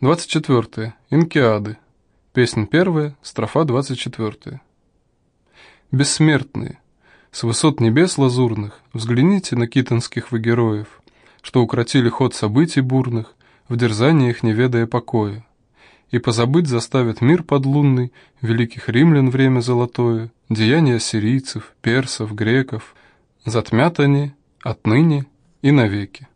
24. Инкиады. Песнь первая, строфа 24. Бессмертные, с высот небес лазурных взгляните на китонских вы героев, что укротили ход событий бурных, в дерзаниях не ведая покоя, и позабыть заставят мир подлунный, великих римлян время золотое, деяния сирийцев, персов, греков, затмят они отныне и навеки.